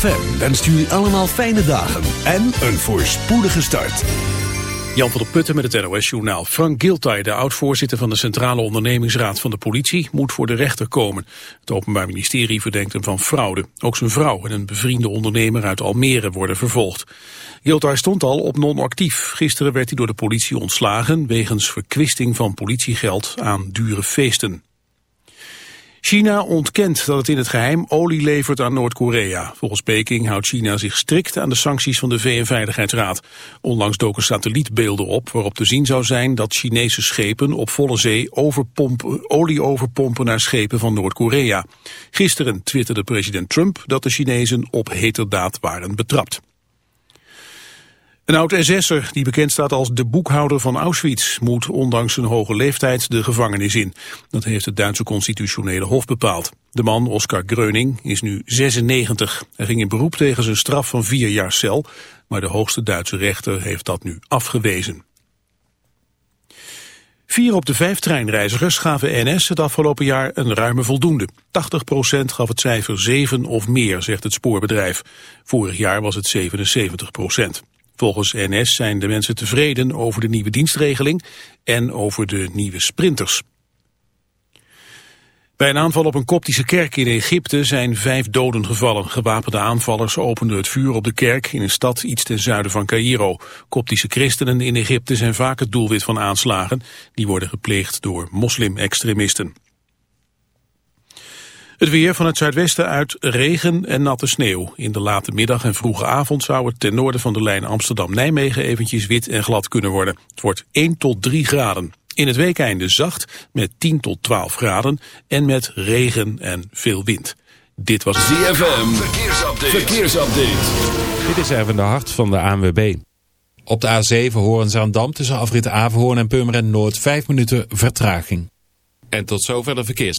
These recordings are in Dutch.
ZFM wenst jullie allemaal fijne dagen en een voorspoedige start. Jan van der Putten met het NOS-journaal. Frank Giltay, de oud-voorzitter van de Centrale Ondernemingsraad van de politie, moet voor de rechter komen. Het Openbaar Ministerie verdenkt hem van fraude. Ook zijn vrouw en een bevriende ondernemer uit Almere worden vervolgd. Giltay stond al op non-actief. Gisteren werd hij door de politie ontslagen wegens verkwisting van politiegeld aan dure feesten. China ontkent dat het in het geheim olie levert aan Noord-Korea. Volgens Peking houdt China zich strikt aan de sancties van de VN-veiligheidsraad. Onlangs doken satellietbeelden op waarop te zien zou zijn dat Chinese schepen op volle zee overpompen, olie overpompen naar schepen van Noord-Korea. Gisteren twitterde president Trump dat de Chinezen op heterdaad waren betrapt. Een oud-SS'er, die bekend staat als de boekhouder van Auschwitz, moet ondanks zijn hoge leeftijd de gevangenis in. Dat heeft het Duitse constitutionele hof bepaald. De man, Oskar Gröning, is nu 96. Hij ging in beroep tegen zijn straf van vier jaar cel, maar de hoogste Duitse rechter heeft dat nu afgewezen. Vier op de vijf treinreizigers gaven NS het afgelopen jaar een ruime voldoende. 80% gaf het cijfer 7 of meer, zegt het spoorbedrijf. Vorig jaar was het 77%. Volgens NS zijn de mensen tevreden over de nieuwe dienstregeling en over de nieuwe sprinters. Bij een aanval op een koptische kerk in Egypte zijn vijf doden gevallen. Gewapende aanvallers openden het vuur op de kerk in een stad iets ten zuiden van Cairo. Koptische christenen in Egypte zijn vaak het doelwit van aanslagen. Die worden gepleegd door moslim-extremisten. Het weer van het zuidwesten uit regen en natte sneeuw. In de late middag en vroege avond zou het ten noorden van de lijn Amsterdam-Nijmegen eventjes wit en glad kunnen worden. Het wordt 1 tot 3 graden. In het weekeinde zacht met 10 tot 12 graden en met regen en veel wind. Dit was ZFM. Verkeersupdate. Verkeersupdate. Dit is even de hart van de ANWB. Op de A7 Horen-Zaandam tussen afrit Averhoorn en Purmerend Noord 5 minuten vertraging. En tot zover de verkeers.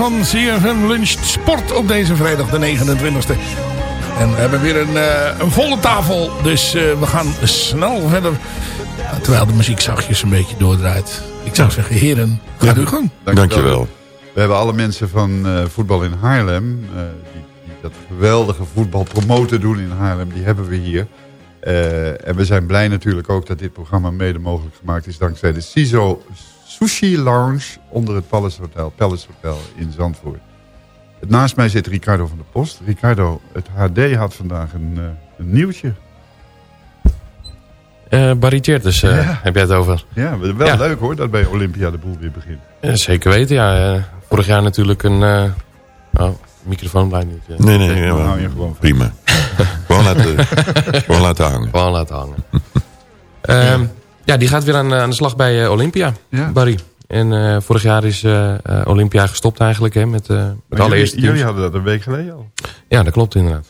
Van CFM Lunch Sport op deze vrijdag de 29e. En we hebben weer een, eh, een volle tafel, dus eh, we gaan snel verder. Ja, terwijl de muziek zachtjes een beetje doordraait. Ik zou zeggen, heren, gaat u gang. Dankjewel. We hebben alle mensen van eh, voetbal in Haarlem, eh, die, die dat geweldige voetbal promoten doen in Haarlem, die hebben we hier. Eh, en we zijn blij natuurlijk ook dat dit programma mede mogelijk gemaakt is dankzij de CISO Sushi Lounge onder het Palace Hotel, Palace Hotel in Zandvoort. Naast mij zit Ricardo van der Post. Ricardo, het HD had vandaag een, eh, een nieuwtje. Eh Barry Tjertes, eh, Ja. heb jij het over? Ja, wel Ja. leuk hoor dat bij Olympia de boel weer begint. Ja, zeker weten, ja. Vorig jaar natuurlijk een... eh oh, de microfoon blijft niet. Nee, nee, nee, Dan hou je gewoon prima. gewoon, laten, gewoon laten hangen. Gewoon laten hangen. Ehm, ja, die gaat weer aan, aan de slag bij eh, Olympia, Ja. Barry. En eh, vorig jaar is eh, eh, Olympia gestopt eigenlijk, hè, met, eh met jullie, jullie hadden dat een week geleden al. Ja, dat klopt inderdaad.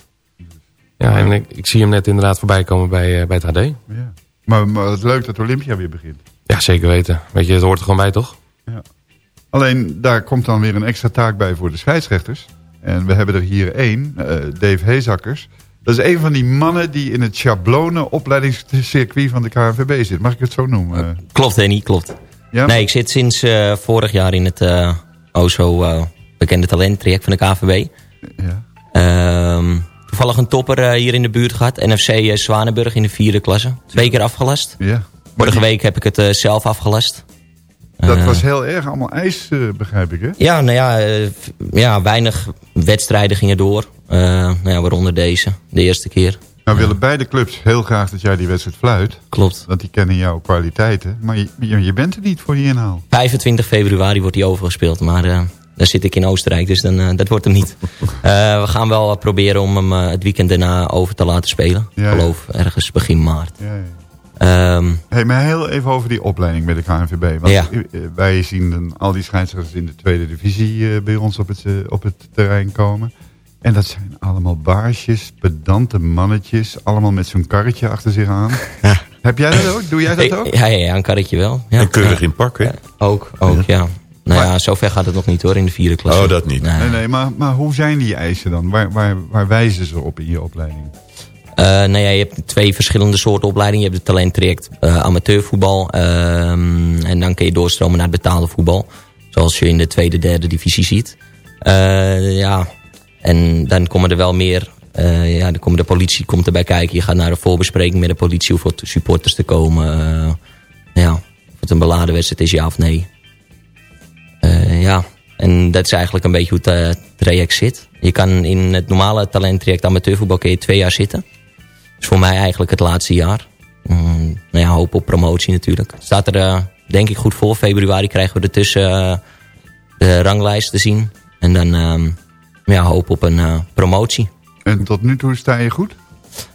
Ja, en ik, ik zie hem net inderdaad voorbij komen bij, eh, bij het HD. Ja. Maar, maar het is leuk dat Olympia weer begint. Ja, zeker weten. Weet je, het hoort er gewoon bij, toch? Alleen daar komt dan weer een extra taak bij voor de scheidsrechters. En we hebben er hier één, eh, Dave Heezakkers. Dat is een van die mannen die in het schablonen opleidingscircuit van de KNVB zit. Mag ik het zo noemen? Klopt, Henny, klopt. Ja? Nee, ik zit sinds eh, vorig jaar in het eh oh zo eh, bekende talenttraject van de KVB. Ja. Ehm, toevallig een topper eh, hier in de buurt gehad. NFC eh, Zwanenburg in de vierde klasse. Twee keer afgelast. Ja. Vorige week heb ik het eh, zelf afgelast. Dat Eh, was heel erg allemaal ijs, eh, begrijp ik hè? Ja, nou ja, eh, ja, weinig wedstrijden gingen door. Nou ja, waaronder deze, de eerste keer. Nou willen beide clubs heel graag dat jij die wedstrijd fluit. Klopt. Want die kennen jouw kwaliteiten. Maar je, bent er niet voor die inhaal. 25 februari wordt hij overgespeeld, maar eh dan zit ik in Oostenrijk, dus dan, dat wordt hem niet. We gaan wel proberen om hem het weekend daarna over te laten spelen. Ja, ja. Ik geloof ergens begin maart. Ja, Ehm, Hey, maar heel even over die opleiding bij de KNVB. Want Ja. eh, wij zien dan al die scheidsrechters in de tweede divisie eh, bij ons op het, eh, op het terrein komen. En dat zijn allemaal baarsjes, pedante mannetjes. Allemaal met zo'n karretje achter zich aan. Heb jij dat ook? Doe jij dat ook? Ja, ja, ja, een karretje wel. Ja. En keurig Ja. in pak, hè? Ja, ook, ook, ja. Nou ja, zover gaat het nog niet hoor, in de vierde klasse. Oh, dat niet. Nee. Nee, nee, maar, maar hoe zijn die eisen dan? Waar, waar, waar wijzen ze op in je opleiding? Eh, nou ja, je hebt twee verschillende soorten opleidingen. Je hebt het talenttraject eh, amateurvoetbal. ehm, en dan kun je doorstromen naar het betaalde voetbal. Zoals je in de tweede, derde divisie ziet. Eh, ja, en dan komen er wel meer... ja, dan komt de politie komt erbij kijken. Je gaat naar een voorbespreking met de politie... hoeveel supporters er komen. ja, of het een beladen wedstrijd is, ja of nee. Ja, en dat is eigenlijk een beetje hoe het traject zit. Je kan in het normale talenttraject amateurvoetbal kun je twee jaar zitten. Is voor mij eigenlijk het laatste jaar. Mm, nou ja, hoop op promotie natuurlijk. Staat er eh, denk ik goed voor. Februari krijgen we ertussen eh de ranglijst te zien. En dan ehm, ja, hoop op een eh, promotie. En tot nu toe sta je goed?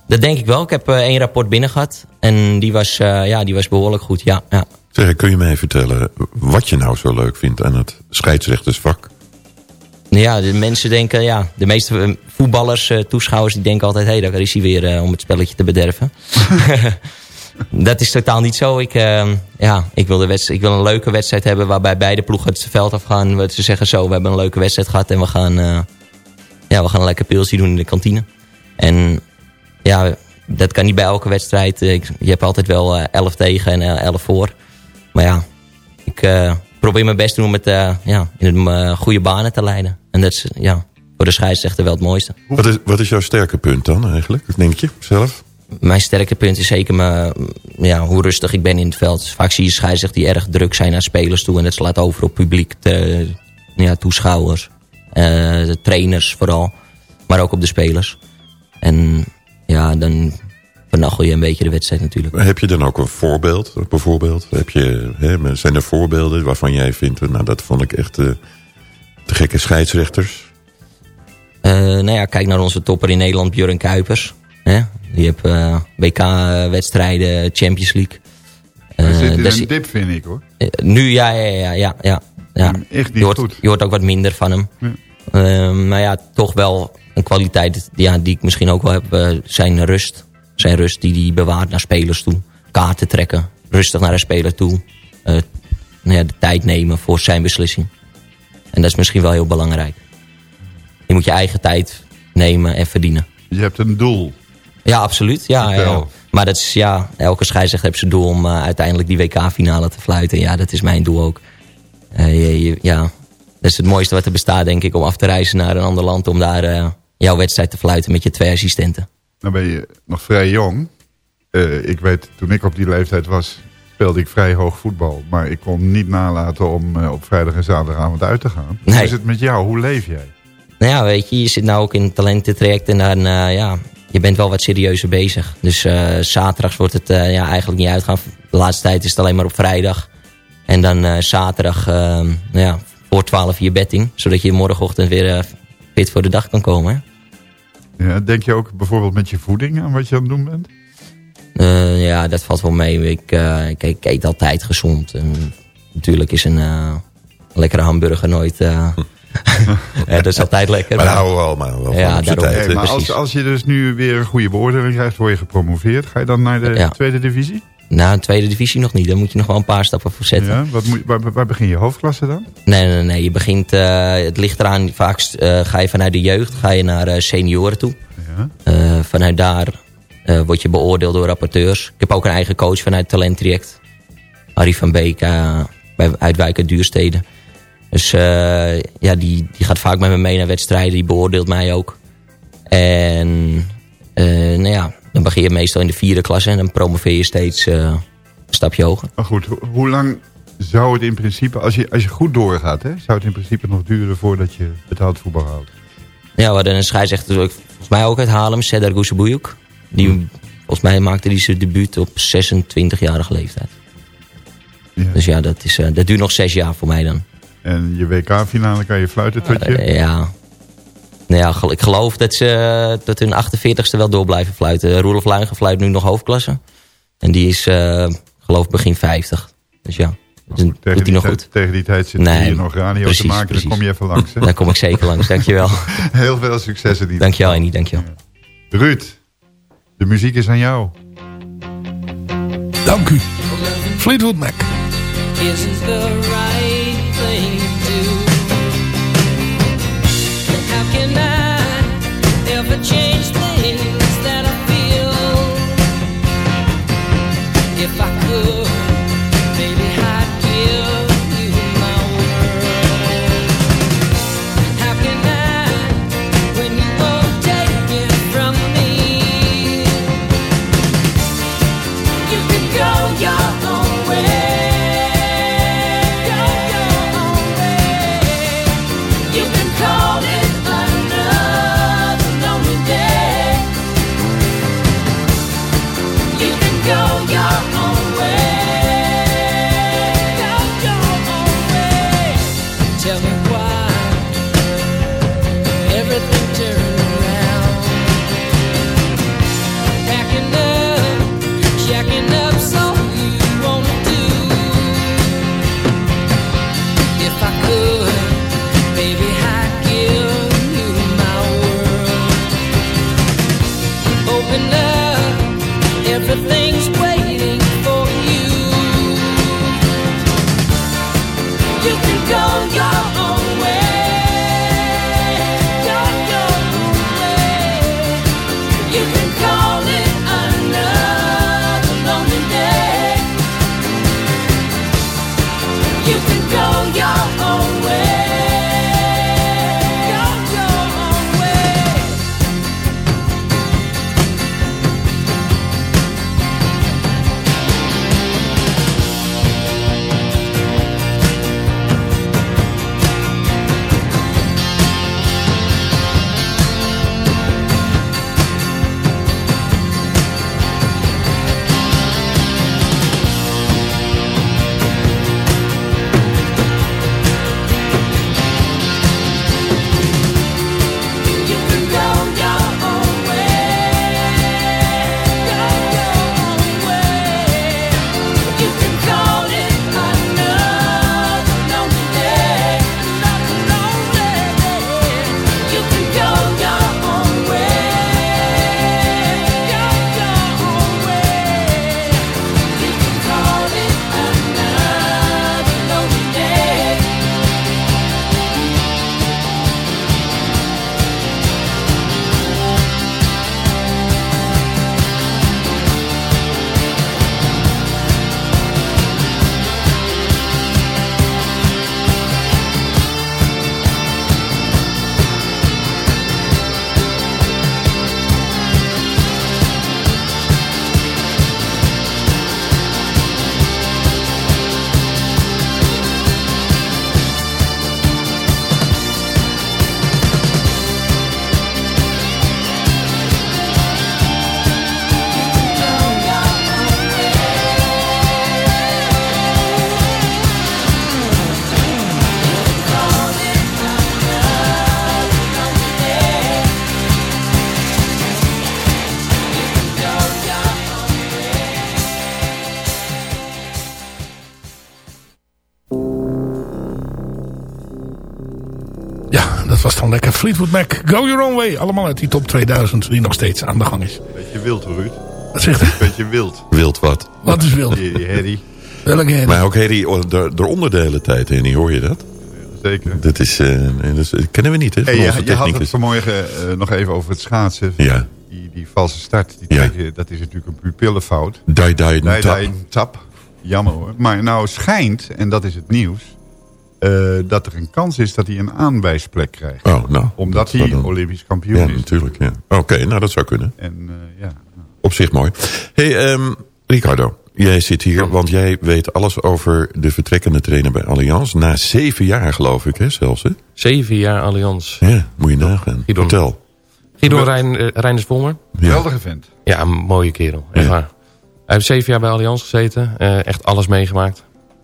Dat denk ik wel. Ik heb eh, één rapport binnen gehad. En die was, eh, ja, die was behoorlijk goed. Ja, ja. Zeg, kun je mij vertellen wat je nou zo leuk vindt aan het scheidsrechtersvak? Ja, de mensen denken, ja, de meeste eh, voetballers, eh, toeschouwers, die denken altijd, hé, daar is hij weer eh, om het spelletje te bederven. Dat is totaal niet zo. Ik, eh, ja, ik, wil de wedstrijd, ik wil een leuke wedstrijd hebben waarbij beide ploegen het veld afgaan. Ze zeggen zo, we hebben een leuke wedstrijd gehad en we gaan, ja, we gaan een lekker pilsje doen in de kantine. En ja, dat kan niet bij elke wedstrijd. Ik- Je hebt altijd wel eh, 11 tegen en eh, 11 voor. Maar ja, ik probeer mijn best te doen om het ja, in een eh, goede banen te leiden. En dat is ja, voor de scheidsrechter wel het mooiste. Wat is, wat is jouw sterke punt dan eigenlijk, denk je zelf? Mijn sterke punt is zeker mijn, ja, hoe rustig ik ben in het veld. Vaak zie je scheidsrechters die erg druk zijn naar spelers toe. En dat slaat over op publiek, de, ja, toeschouwers, eh, de trainers vooral. Maar ook op de spelers. En ja, dan vernachel je een beetje de wedstrijd natuurlijk. Heb je dan ook een voorbeeld, bijvoorbeeld? Heb je, hè, zijn er voorbeelden waarvan jij vindt... nou, dat vond ik echt eh, te gekke scheidsrechters? Eh, nou ja, kijk naar onze topper in Nederland, Björn Kuipers. Hè? Die heeft eh, WK-wedstrijden, Champions League. Hij Eh, zit in daar een dip, vind ik hoor. Eh, nu, ja, ja, ja, ja. ja, ja. Echt niet je, hoort, goed. je hoort ook wat minder van hem. Ja. Eh, maar ja, toch wel een kwaliteit ja, die ik misschien ook wel heb. eh, zijn rust. Zijn rust die hij bewaart naar spelers toe. Kaarten trekken. Rustig naar een speler toe. Eh, nou ja, de tijd nemen voor zijn beslissing. En dat is misschien wel heel belangrijk. Je moet je eigen tijd nemen en verdienen. Je hebt een doel. Ja, absoluut. Ja, ja. Maar dat is, ja, elke scheidsrechter heeft zijn doel om eh, uiteindelijk die WK-finale te fluiten. Ja, dat is mijn doel ook. Eh, je- je- ja, dat is het mooiste wat er bestaat, denk ik, om af te reizen naar een ander land... om daar eh, jouw wedstrijd te fluiten met je twee assistenten. Dan ben je nog vrij jong. Ik weet, toen ik op die leeftijd was, speelde ik vrij hoog voetbal. Maar ik kon niet nalaten om eh, op vrijdag en zaterdagavond uit te gaan. Hoe is het met jou? Hoe leef jij? Nou ja, weet je, je zit nou ook in het talententraject en dan, eh, ja, je bent wel wat serieuzer bezig. Dus eh, zaterdags wordt het ja, eigenlijk niet uitgaan. De laatste tijd is het alleen maar op vrijdag. En dan zaterdag, eh, nou ja, voor 12 uur betting. Zodat je morgenochtend weer fit voor de dag kan komen. hè. Ja, denk je ook bijvoorbeeld met je voeding aan wat je aan het doen bent? Eh, ja, dat valt wel mee. Ik, eh, ik, ik eet altijd gezond. En natuurlijk is een eh, lekkere hamburger nooit... eh, ja, dat is altijd lekker. Maar daar houden we allemaal wel van Ja, op z'n daarom. tijd. Hey, maar als, als je dus nu weer een goede beoordeling krijgt, word je gepromoveerd. Ga je dan naar de Ja. tweede divisie? Nou, tweede divisie nog niet. Daar moet je nog wel een paar stappen voor zetten. Ja, wat moet, waar, waar begin je hoofdklasse dan? Nee, nee, nee. Je begint, eh, het ligt eraan, vaak eh, ga je vanuit de jeugd ga je naar eh, senioren toe. Ja. Eh, vanuit daar eh, word je beoordeeld door rapporteurs. Ik heb ook een eigen coach vanuit het talenttraject. Harry van Beek uh, bij Uitwijk uit Duurstede. Dus uh, ja, die, die gaat vaak met me mee naar wedstrijden. Die beoordeelt mij ook. En nou ja, dan begin je meestal in de vierde klasse. En dan promoveer je steeds een stapje hoger. Maar goed, ho hoe lang zou het in principe, als je, als je goed doorgaat... Hè, zou het in principe nog duren voordat je betaald voetbal houdt? Ja, we hadden een scheidsrechter, volgens mij ook uit Haarlem, Sedar Goeseboejoek. Die, volgens mij maakte hij zijn debuut op 26-jarige leeftijd. Ja. Dus ja, dat, is, uh, dat duurt nog zes jaar voor mij dan. En je WK-finale kan je fluiten tot je? Uh, ja. Nou ja, ik geloof dat ze tot hun 48ste wel door blijven fluiten. Roelof Luigen fluit nu nog hoofdklasse. En die is, uh, geloof begin 50. Dus ja, dus goed, tegen, doet hij nog tijd, goed. tegen die tijd zit nee, hier nog radio precies, te maken. Precies. Dan kom je even langs. Hè? Dan kom ik zeker langs, dankjewel. Heel veel succes in die Dankjewel Annie, dankjewel. Ja. Ruud, de muziek is aan jou. Dank u. Fleetwood Mac. Fleetwood Mac, Go Your Own Way. Allemaal uit die top 2000 die nog steeds aan de gang is. Beetje wild, Ruud. Wat zegt u? Beetje wild. Wild wat. Wat is wild? Die, die herrie. Welke herrie? Maar ook Harry, de, de onderdelen tijd, Henny, hoor je dat? Zeker. Dat is, eh, dat is- dat kennen we niet, hè? Hey, je, onze je had het vanmorgen eh, nog even over het schaatsen. Ja. Die, die valse start, die Ja. dat is natuurlijk een pupillenfout. Die, die, Nee, tap. tap. Jammer hoor. Maar nou schijnt, en dat is het nieuws... eh, dat er een kans is dat hij een aanwijsplek krijgt. Oh, nou. Omdat hij dan- Olympisch kampioen Ja, is. natuurlijk, ja. Oké, nou dat zou kunnen. En eh, ja, Op zich mooi. hey, ehm, Ricardo, jij zit hier, want jij weet alles over de vertrekkende trainer bij Allianz. Na zeven jaar geloof ik, hè, zelfs, hè? Zeven jaar Allianz. Ja, moet je nagaan. Gidon. Vertel. Guido Rein, eh, Reinders Volmer. geweldige vent. Ja, een mooie kerel. Echt Ja. waar. Hij heeft zeven jaar bij Allianz gezeten. eh, echt alles meegemaakt.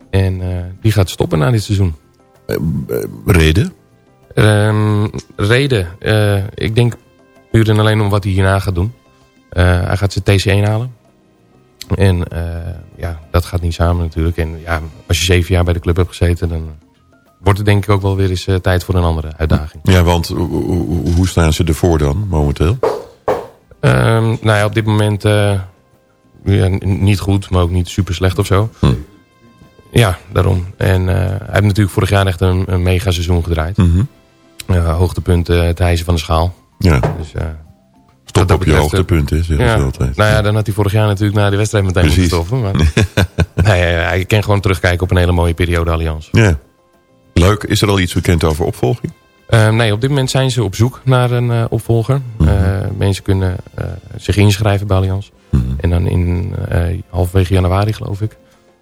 En eh, die gaat stoppen na dit seizoen. Reden? Ehm, reden. eh, ik denk puur en alleen om wat hij hierna gaat doen. Eh, hij gaat zijn TC1 halen. En eh, ja, dat gaat niet samen natuurlijk. En ja, als je zeven jaar bij de club hebt gezeten... dan wordt het denk ik ook wel weer eens eh, tijd voor een andere uitdaging. Ja, want hoe- staan ze ervoor dan, momenteel? Ehm, nou ja, op dit moment eh, ja, niet goed, maar ook niet super slecht of zo. Hm. Ja, daarom. En eh, hij heeft natuurlijk vorig jaar echt een, een mega seizoen gedraaid. Mhm. Eh, hoogtepunt het hijsen van de schaal. Ja, Dus, eh, stop op je hoogtepunt, zeggen ja. altijd. Nou ja, dan had hij vorig jaar natuurlijk na de wedstrijd meteen moeten Precies. stoppen. Maar nee, hij kan gewoon terugkijken op een hele mooie periode Allianz. Ja. Leuk. Is er al iets bekend over opvolging? Nee, op dit moment zijn ze op zoek naar een opvolger. Mhm. Mensen kunnen zich inschrijven bij Allianz. Mhm. En dan in halverwege januari, geloof ik.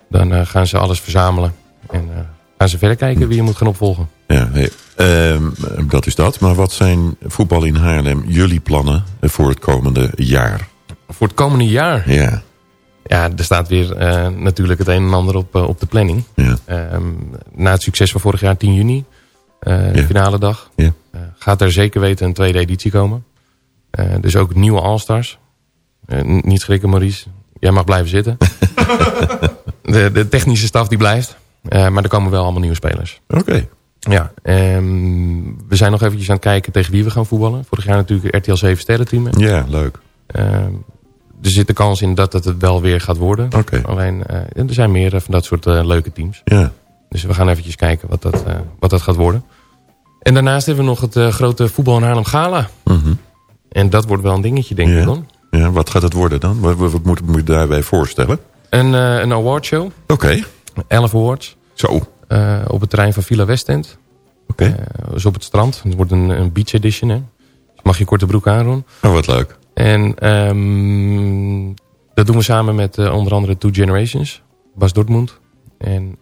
Dan eh, gaan ze alles verzamelen. En eh, gaan ze verder kijken wie je moet gaan opvolgen. Ja, hey, ehm, dat is dat. Maar wat zijn voetbal in Haarlem jullie plannen voor het komende jaar? Voor het komende jaar. Ja, Ja, er staat weer eh, natuurlijk het een en ander op, op de planning. ja. Ehm, na het succes van vorig jaar, 10 juni, Ja. finale dag, Ja. gaat er zeker weten een tweede editie komen. Dus ook nieuwe All-Stars. Niet schrikken, Maurice. Jij mag blijven zitten. de, de technische staf die blijft. Eh, maar er komen wel allemaal nieuwe spelers. Oké. Ja, ehm, we zijn nog eventjes aan het kijken tegen wie we gaan voetballen. Vorig jaar natuurlijk RTL 7 sterren team. Ja, leuk. Ehm, er zit de kans in dat het het wel weer gaat worden. Oké. Alleen, eh, er zijn meer eh, van dat soort leuke teams. Ja. Dus we gaan eventjes kijken wat dat, wat dat gaat worden. En daarnaast hebben we nog het grote voetbal in Haarlem Gala. Mhm. En dat wordt wel een dingetje, denk ik dan. ja. Wat gaat het worden dan? Wat, wat moet, moet je daarbij voorstellen? Een, eh een awardshow. Oké. 11 awards. Zo. eh, op het terrein van Villa Westend. Oké. Eh, dus op het strand. Het wordt een, een beach edition. Hè. Dus mag je korte broek aandoen. Oh, wat leuk. En ehm, dat doen we samen met onder andere Two Generations. Bas Dortmund. En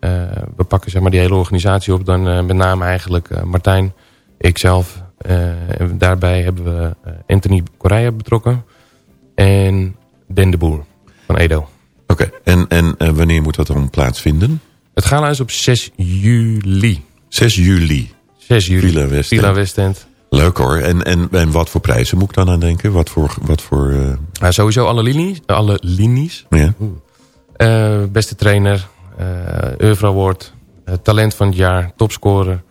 we pakken zeg maar, die hele organisatie op. Dan met name eigenlijk Martijn, ikzelf. en daarbij hebben we Anthony Correa betrokken. En Den de Boer van Edo. Oké. En, en eh, wanneer moet dat dan plaatsvinden? Het gala is op 6 juli. 6 juli. 6 juli. Villa Westend. Villa Westend. Leuk hoor. En, en, en wat voor prijzen moet ik dan aan denken? Wat voor... Wat voor eh, Nou, sowieso alle linies. Alle linies. ja. Eh, beste trainer, eh Euro Award, eh, talent van het jaar, topscorer,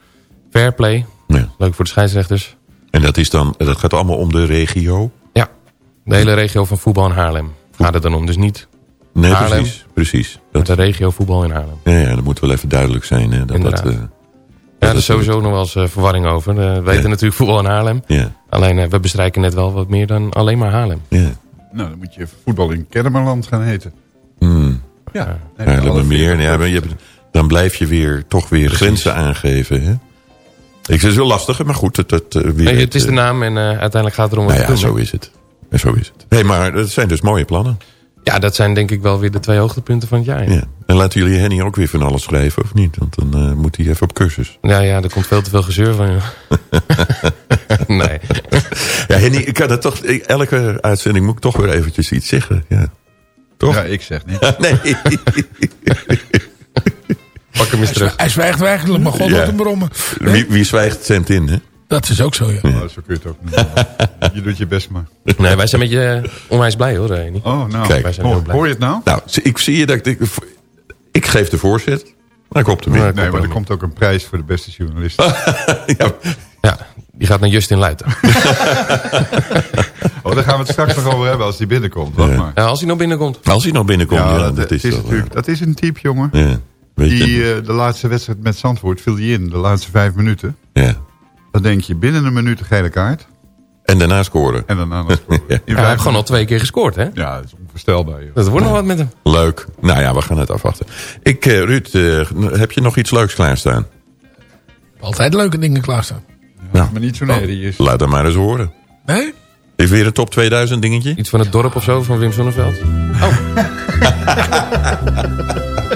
fairplay. ja. Leuk voor de scheidsrechters. En dat, is dan, dat gaat allemaal om de regio? Ja, de hele regio van voetbal in Haarlem gaat het dan om. Dus niet Nee, Haarlem. precies. precies. Dat, de regio voetbal in Haarlem. ja, ja, dat moet wel even duidelijk zijn. Hè, dat dat, eh, Ja, dat er is sowieso nog wel eens eh, verwarring over. Eh, we weten Ja. natuurlijk voetbal in Haarlem. ja, Alleen eh, we bestrijken net wel wat meer dan alleen maar Haarlem. ja. Nou, dan moet je voetbal in Kennemerland gaan heten. Hmm. Ja, je Ja, maar je hebt, dan blijf je weer toch weer grenzen aangeven. Hè? Ik zeg, het is wel lastig, maar goed. Het, het, wie Nee, het is de naam en eh, uiteindelijk gaat het erom wat Nou ja, doen. zo is het. En zo is het. Hey, maar dat zijn dus mooie plannen. Ja, dat zijn denk ik wel weer de twee hoogtepunten van het jaar. Ja, Ja. En laten jullie Henny ook weer van alles schrijven, of niet? Want dan eh, moet hij even op cursus. ja, ja er komt veel te veel gezeur van. joh. nee. Ja, Henny, ik kan dat toch... Elke uitzending moet ik toch weer eventjes iets zeggen. Ja. Toch? Ja, ik zeg niet. Nee. Pak hem eens terug. Hij zwijgt eigenlijk, maar god Ja. wat een brommen. Wie, wie zwijgt zendt in, hè? Dat is ook zo, ja. Oh, zo kun je het ook noemen. Je doet je best maar. Nee, wij zijn met je eh, onwijs blij hoor, Reni. Oh, nou. Kijk, wij zijn hoor, blij. hoor je het nou? Nou, ik zie je dat ik... Ik geef de voorzet, maar ik op de Nee, win. Nee, maar er komt ook een prijs voor de beste journalist. ja, Ja, Die gaat naar Justin Luiten. Oh, daar gaan we het straks nog over hebben als die binnenkomt. Wacht maar. Ja, als hij nog binnenkomt. Als hij nog binnenkomt, ja, Ja, dat, dat, is natuurlijk, dat is een type, jongen. eh, ja, weet. Die eh, de laatste wedstrijd met Zandvoort viel die in, de laatste vijf minuten. ja. Dan denk je binnen een minuut een gele kaart. En daarna scoren. En daarna scoren. Ja. Ja, hij heeft gewoon al twee keer gescoord, hè? Ja, dat is onvoorstelbaar. Joh. Dat wordt nog wat met hem. Leuk. Nou ja, we gaan het afwachten. Ik, eh, Ruud, eh, heb je nog iets leuks klaarstaan? Altijd leuke dingen klaarstaan. Nou, Maar niet zo nerieus. laat hem maar eens horen. Nee? Is weer een top 2000 dingetje? Iets van het dorp of zo, van Wim Sonneveld.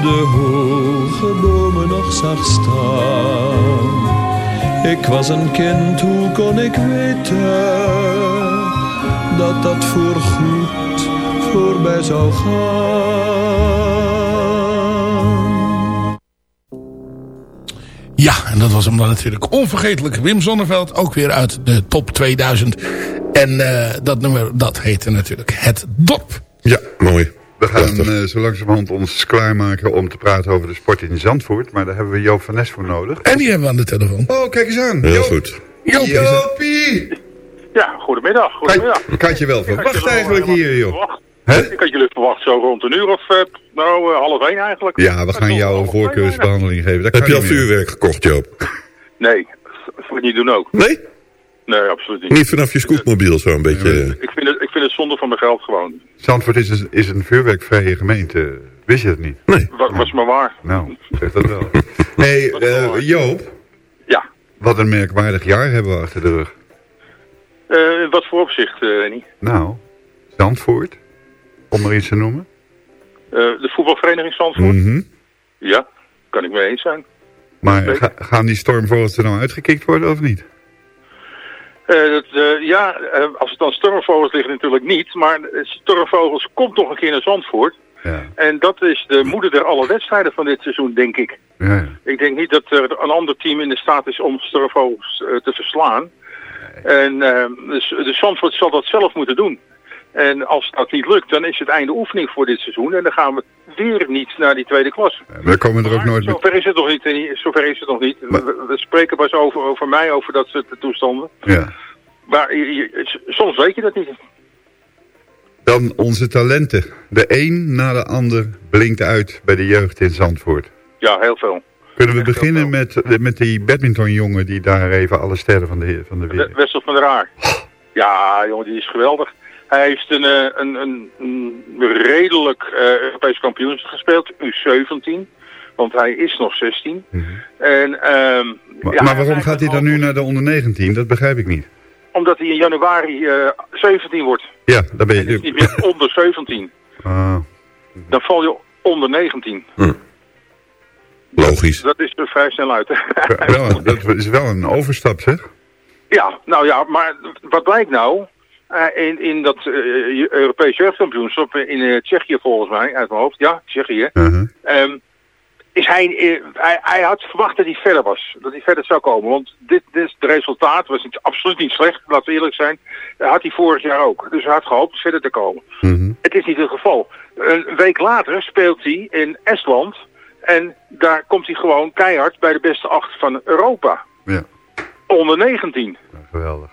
de hoge bomen nog zag staan. Ik was een kind, hoe kon ik weten dat dat voorgoed voorbij zou gaan? Ja, en dat was hem dan natuurlijk onvergetelijk. Wim Zonneveld, ook weer uit de top 2000. En eh, dat nummer, dat heette natuurlijk Het Dorp. Gaan eh, zo langzamerhand ons klaarmaken om te praten over de sport in Zandvoort. Maar daar hebben we Joop van Nes voor nodig. En die hebben we aan de telefoon. Oh, kijk eens aan. Heel Joop. goed. Joopie. Jopie! Ja, goedemiddag. goedemiddag. Ik had je wel verwacht eigenlijk hier, joh. Hè? Ik had jullie verwacht zo rond een uur of, eh, nou, eh, half één eigenlijk. Ja, we gaan jou een voorkeursbehandeling geven. Dat Heb kan je al vuurwerk gekocht, Joop? Nee, dat moet ik niet doen ook. Nee? Nee, absoluut niet. Niet vanaf je scootmobiel zo een beetje... eh, Ik vind, het, ik vind het zonde van mijn geld gewoon. Zandvoort is een, is een vuurwerkvrije gemeente. Wist je het niet? Nee. Was, was maar waar. Nou, zeg dat wel. hey, eh, Joop. Ja. Wat een merkwaardig jaar hebben we achter de rug. Eh, wat voor opzicht, eh Rennie? Nou, Zandvoort. Om er iets te noemen. Eh, de voetbalvereniging Zandvoort? Mhm. Ja, kan ik mee eens zijn. Maar ga- gaan die stormvogels er nou uitgekikt worden of niet? Eh, dat, eh, ja, eh, als het dan stormvogels liggen natuurlijk niet. Maar stormvogels komt nog een keer naar Zandvoort. Ja. En dat is de moeder der alle wedstrijden van dit seizoen, denk ik. Ja. Ik denk niet dat er een ander team in de staat is om Stervogels eh, te verslaan. En dus, de Zandvoort zal dat zelf moeten doen. En als dat niet lukt, dan is het einde oefening voor dit seizoen. En dan gaan we weer niet naar die tweede klasse. We komen er ook nooit met... Zover is het nog niet. eh, Zover is het nog niet. We, we spreken pas over, over mij, over dat soort toestanden. Ja. Maar je- je- soms weet je dat niet. Dan onze talenten. De een na de ander blinkt uit bij de jeugd in Zandvoort. Ja, heel veel. Kunnen we beginnen met, met die badmintonjongen die daar even alle sterren van de, van de We- wereld... Wessel van der Haar. Ja, jongen, die is geweldig. Hij heeft een, eh, een, een, een redelijk eh Europees kampioenschap gespeeld, U17. Want hij is nog 16. En, ehm, Mhm. Maar, ja, maar waarom gaat hij dan nu naar de onder 19? Dat begrijp ik niet. Omdat hij in januari eh 17 wordt. Ja, daar ben je... Niet meer onder 17. Ah, Dan val je onder 19. Logisch. Dat is er vrij snel uit. wel, dat is wel een overstap, zeg. Ja, nou ja, maar wat blijkt nou? Eh, in, in dat eh, Europees jeugdkampioenschap in eh, Tsjechië volgens mij, uit mijn hoofd, ja, Tsjechië, Uh-huh. ehm, is hij, hij, hij had verwacht dat hij verder was, dat hij verder zou komen. Want dit, dit het resultaat, was niet, absoluut niet slecht, laten we eerlijk zijn. Dat had hij vorig jaar ook, dus hij had gehoopt verder te komen. Mhm. Het is niet het geval. Een week later speelt hij in Estland en daar komt hij gewoon keihard bij de beste acht van Europa. Ja. Onder 19. Geweldig.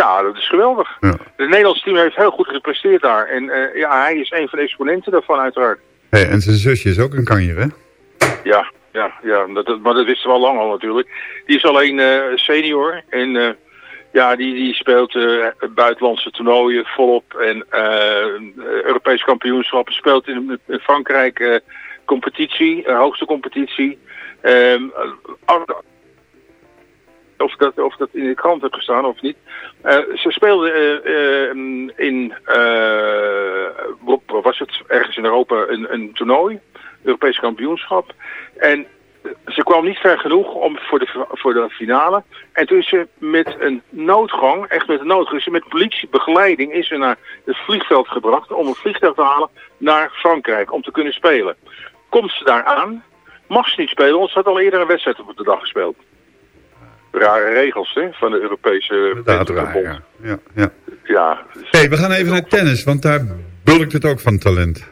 Ja, dat is geweldig. Ja. Het Nederlands team heeft heel goed gepresteerd daar. En eh, ja, hij is een van de exponenten daarvan uiteraard. Hey, en zijn zusje is ook een kanjer, hè? Ja, ja, ja dat, dat- maar dat wisten we al lang al natuurlijk. Die is alleen eh, senior en eh, ja, die, die speelt buitenlandse toernooien volop en Europees kampioenschap. Speelt in, in Frankrijk competitie, hoogste competitie. Eh, of dat, of dat in de krant heeft gestaan of niet. Eh, ze speelde eh, in, was het, ergens in Europa een, een toernooi, Europees kampioenschap. En ze kwam niet ver genoeg om voor de, voor de finale. En toen is ze met een noodgang, echt met een noodgang, is ze met politiebegeleiding is ze naar het vliegveld gebracht om een vliegtuig te halen naar Frankrijk om te kunnen spelen. Komt ze daar aan, mag ze niet spelen, want ze had al eerder een wedstrijd op de dag gespeeld. Rare regels hè, van de Europese raar, Bond. ja. ja, ja. Ja, hey, we gaan even naar tennis, want daar bulkt het ook van talent.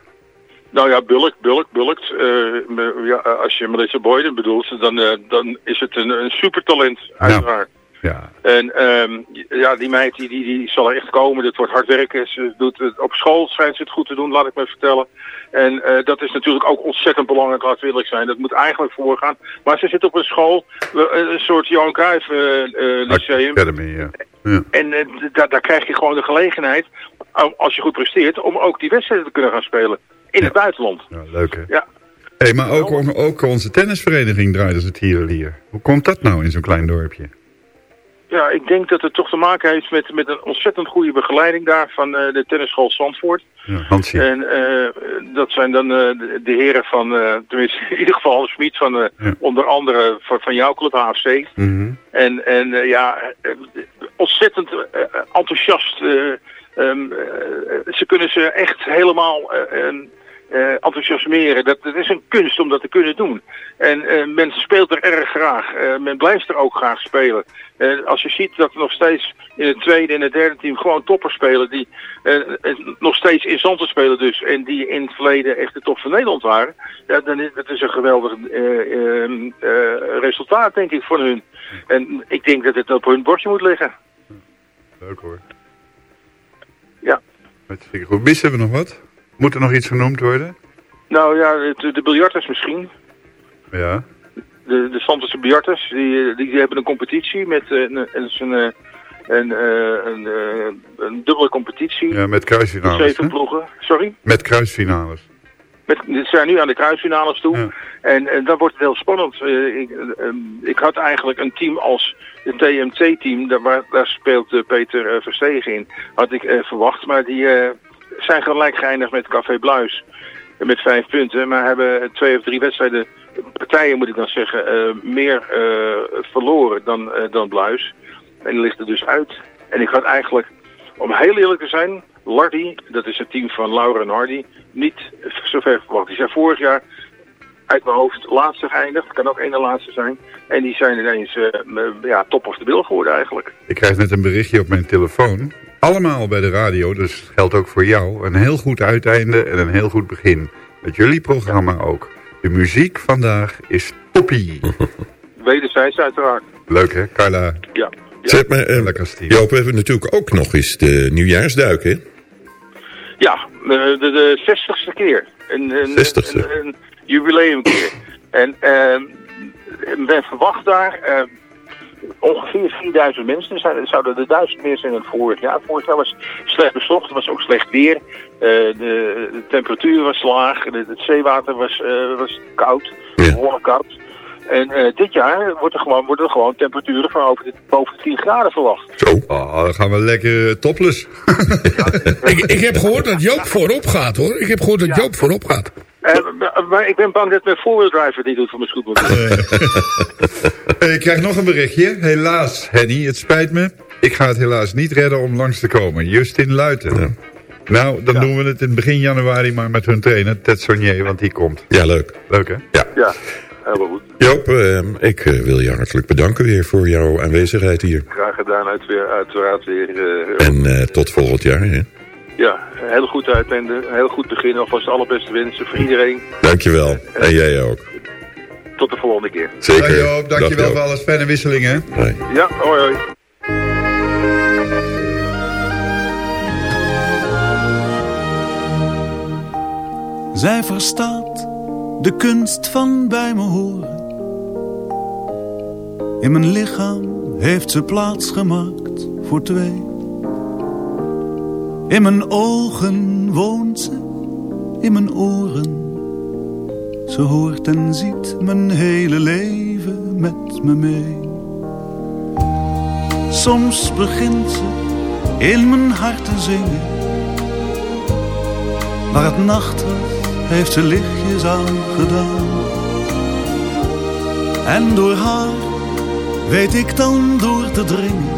Nou ja, bulk, bulk, bulkt. Eh, ja, als je Melissa Boyden bedoelt, dan, eh, dan is het een, een supertalent, uiteraard. Ja. En ehm, ja, die meid die, die, die zal er echt komen. Dit wordt hard werken. Ze doet het, op school schijnt ze het goed te doen, laat ik me vertellen. En eh, dat is natuurlijk ook ontzettend belangrijk, laat willig zijn. Dat moet eigenlijk voorgaan. Maar ze zit op een school, eh, een soort Johan Cruijff eh, lyceum. Academy, ja. ja. En daar, daar krijg je gewoon de gelegenheid, als je goed presteert, om ook die wedstrijden te kunnen gaan spelen. In het buitenland. Ja, leuk hè? Ja. Hey, maar ook, ook onze tennisvereniging draait als het hier hier. Hoe komt dat nou in zo'n klein dorpje? Ja, ik denk dat het toch te maken heeft met, met een ontzettend goede begeleiding daar van eh, de tennisschool Zandvoort. Ja. En eh, dat zijn dan eh, de, de heren van, tenminste in ieder geval Smit van onder andere van, van jouw club HFC. Mhm. En, en ja, ontzettend enthousiast. eh, ehm, eh, ze kunnen ze echt helemaal eh, eh, enthousiasmeren. Dat, dat is een kunst om dat te kunnen doen. En eh, men speelt er erg graag. Eh, men blijft er ook graag spelen. Als je ziet dat er nog steeds in het tweede en het derde team gewoon toppers spelen. Die nog steeds in Zandvoort spelen dus. En die in het verleden echt de top van Nederland waren. Ja, dan is dat is een geweldig eh, ehm, eh, resultaat denk ik voor hun. En ik denk dat het op hun bordje moet liggen. Leuk hoor. Ja. Hartstikke goed. Missen we nog wat? Moet er nog iets genoemd worden? Nou ja, de, de biljarters misschien. Ja. De, de Zandvoortse biljarters, die, die, die hebben een competitie met eh, een, een, een, een, eh, een, eh, een dubbele competitie. Ja, met Met kruisfinales. zeven hè? ploegen. Sorry? Met kruisfinales. Met, ze zijn nu aan de kruisfinales toe. En, en dan wordt het heel spannend. Ik, eh, ehm, ik had eigenlijk een team als het TMT-team, daar, waar- daar speelt Peter Verstegen in, had ik verwacht. Maar die zijn gelijk geëindigd met Café Bluis. Met vijf punten, maar hebben twee of drie wedstrijden, partijen moet ik dan zeggen, eh, meer eh, verloren dan, eh, dan Bluis. En die ligt er dus uit. En ik had eigenlijk, om heel eerlijk te zijn, Lardy, dat is het team van Laura en Hardy, niet zover verwacht. Die zijn vorig jaar uit mijn hoofd laatste geëindigd. Kan ook de laatste zijn. En die zijn ineens ja, top of the bill geworden eigenlijk. Ik krijg net een berichtje op mijn telefoon. Allemaal bij de radio, dus geldt ook voor jou. Een heel goed uiteinde en een heel goed begin. Met jullie programma ook. De muziek vandaag is toppie. Wederzijds uiteraard. Leuk hè, Carla? Ja. Zeg maar, eh, Joop, we hebben natuurlijk ook nog eens de nieuwjaarsduik, hè? Ja, eh, de, de 60ste keer. Een, een, 60ste. een, een jubileumkeer. En eh, men verwacht daar eh, ongeveer 4000 mensen. Zijn- zouden er 1000 meer zijn dan vorig jaar. Vorig jaar was slecht bezocht, er was ook slecht weer. Eh, de, de temperatuur was laag, de- het zeewater was, eh, was koud, behoorlijk koud. En eh, dit jaar wordt er gewoon, worden er gewoon temperaturen van over de, boven de 10 graden verwacht. Zo. Oh, dan gaan we lekker topless. ik, ik heb gehoord dat Joop voorop gaat hoor. Ik heb gehoord dat Joop voorop gaat. Maar- ik ben bang dat mijn four-wheel drive het niet doet voor mijn scooter. Eh, Ik krijg nog een berichtje. Helaas, Henny, het spijt me. Ik ga het helaas niet redden om langs te komen. Justin Luiten. Nou, dan doen we het in begin januari maar met hun trainer, Ted Sonier, want die komt. Ja, leuk. Leuk hè? Ja. Ja, helemaal goed. Joop, eh, ik eh, wil je hartelijk bedanken weer voor jouw aanwezigheid hier. Graag gedaan, uit weer, uiteraard weer. eh, En eh, tot volgend jaar, hè? ja, heel goed uiteinde, een heel goed begin. Alvast allerbeste wensen voor iedereen. Dankjewel. En jij ook. Tot de volgende keer. Zeker. Ja, Joop, dankjewel Dag, voor alles. Fijne wisselingen. Hoi. Ja, hoi hoi. Zij verstaat de kunst van bij me horen. In mijn lichaam heeft ze plaats gemaakt voor twee. In mijn ogen woont ze, in mijn oren. Ze hoort en ziet mijn hele leven met me mee. Soms begint ze in mijn hart te zingen. Waar het nacht heeft ze lichtjes aan gedaan. En door haar weet ik dan door te dringen.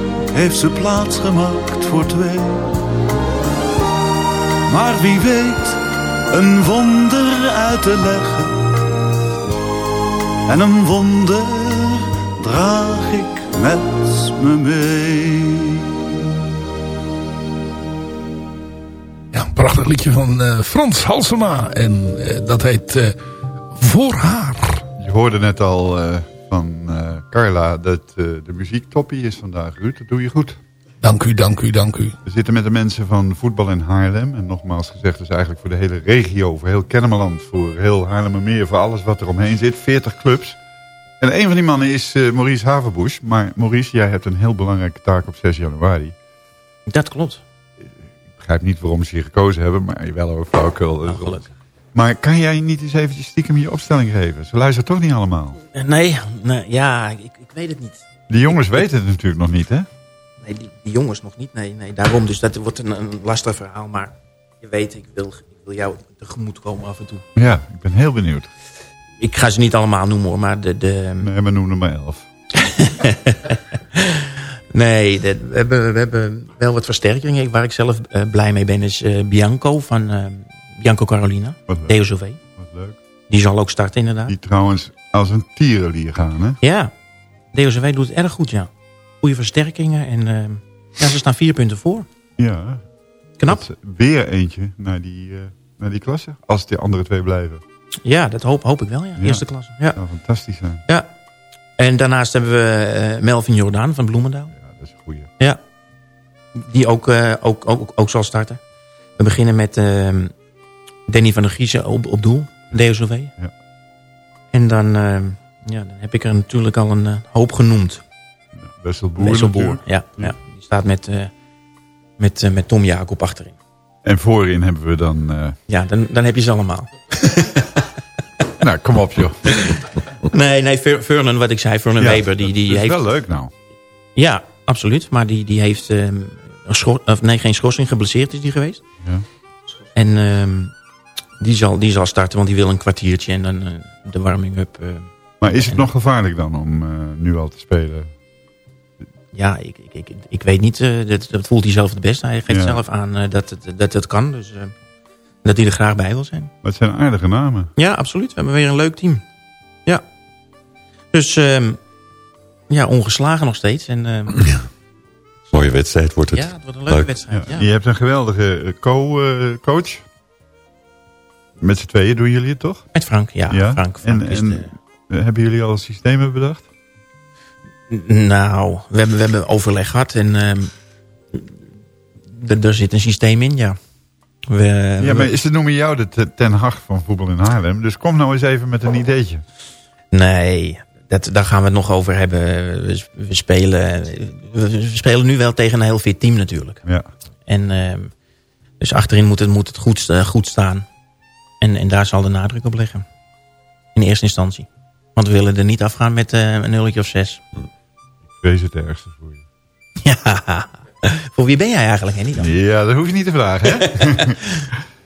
heeft ze plaats gemaakt voor twee. Maar wie weet een wonder uit te leggen. En een wonder draag ik met me mee. Ja, een prachtig liedje van eh, Frans Halsema. En eh, dat heet eh, Voor haar. Je hoorde net al eh, van Carla dat eh, de muziek toppie is vandaag. Ruud, dat doe je goed. Dank u, dank u, dank u. We zitten met de mensen van voetbal in Haarlem. En nogmaals gezegd, dus eigenlijk voor de hele regio, voor heel Kennemerland, voor heel Haarlemmermeer, voor alles wat er omheen zit. 40 clubs. En een van die mannen is eh, Maurice Haverbusch. Maar Maurice, jij hebt een heel belangrijke taak op 6 januari. Dat klopt. Ik begrijp niet waarom ze je gekozen hebben, maar wel over. Nou, gelukkig. Maar kan jij niet eens eventjes stiekem je opstelling geven? Ze luisteren toch niet allemaal. Eh, Nee, nee ja, ik, ik weet het niet. De jongens weten het natuurlijk nog niet, hè? Nee, die, die jongens nog niet. Nee, nee, daarom. Dus dat wordt een, een lastig verhaal. Maar je weet, ik wil, ik wil jou tegemoet komen af en toe. Ja, ik ben heel benieuwd. Ik ga ze niet allemaal noemen hoor, maar de... de Nee, maar noem er maar elf. nee, de- we, hebben, we hebben wel wat versterkingen. Waar ik zelf eh, blij mee ben is eh, Bianco van Bianco Carolina. DSOV. Wat leuk. Die zal ook starten inderdaad. Die trouwens als een tierenlier gaan, hè? Ja, DSOV doet het erg goed, ja. Goede versterkingen en eh, ja, ze staan vier punten voor. Ja. Knap. Dat weer eentje naar die, eh, naar die klasse. Als de andere twee blijven. Ja, dat hoop, hoop ik wel, ja. Ja. Eerste klasse. Ja. zou fantastisch zijn. ja. En daarnaast hebben we eh, Melvin Jordaan van Bloemendaal. Ja, dat is een goeie. Ja. Die ook, ook, ook, ook zal starten. We beginnen met eh, Danny van der Giezen op, op doel. DSOV. Ja. En dan, eh, ja, dan heb ik er natuurlijk al een eh, hoop genoemd. Wessel Boer natuurlijk. ja, ja. Die staat met, eh, met, eh, met Tom Jacob achterin. En voorin hebben we dan... Ja, dan, dan heb je ze allemaal. nou, kom op joh. Nee, nee, Ver- Vernon, wat ik zei, Vernon Ja, Weber, die, die dat is heeft... wel leuk nou. Ja, absoluut. Maar die, die heeft, ehm, een schor- of nee, geen schorsing, geblesseerd is die geweest. Ja. En ehm, die, zal, die zal starten, want die wil een kwartiertje en dan eh, de warming-up. eh. Maar is het nog gevaarlijk dan om eh, nu al te spelen? ja, ik, ik, ik, ik weet niet, eh, dat, dat voelt hij zelf het beste. Hij geeft Ja. zelf aan eh, dat, het, dat het kan, dus eh, dat hij er graag bij wil zijn. Maar het zijn aardige namen. Ja, absoluut. We hebben weer een leuk team. Ja. Dus ehm, ja, ongeslagen nog steeds. En, ehm, Mooie wedstrijd wordt het. Ja, het wordt een leuke Leuk. wedstrijd. Ja. Je hebt een geweldige eh, co-coach. Met z'n tweeën doen jullie het toch? Met Frank, ja. Frank, Frank en is en de- hebben jullie al systemen bedacht? Nou, we hebben, we hebben overleg gehad en ehm, er- er zit een systeem in, ja. We, ja, maar ze noemen jou de te- Ten Hag van voetbal in Haarlem. Dus kom nou eens even met een ideetje. Nee, dat, daar gaan we het nog over hebben. We, we spelen, we, spelen nu wel tegen een heel fit team natuurlijk. Ja. En, ehm, dus achterin moet het, moet het goed, goed staan. En, en daar zal de nadruk op liggen. In eerste instantie. Want we willen er niet afgaan met eh, een nulletje of zes. Ik wees het ergste voor je. Ja, voor wie ben jij eigenlijk, hè? Niet dan? Ja, dat hoef je niet te vragen, hè?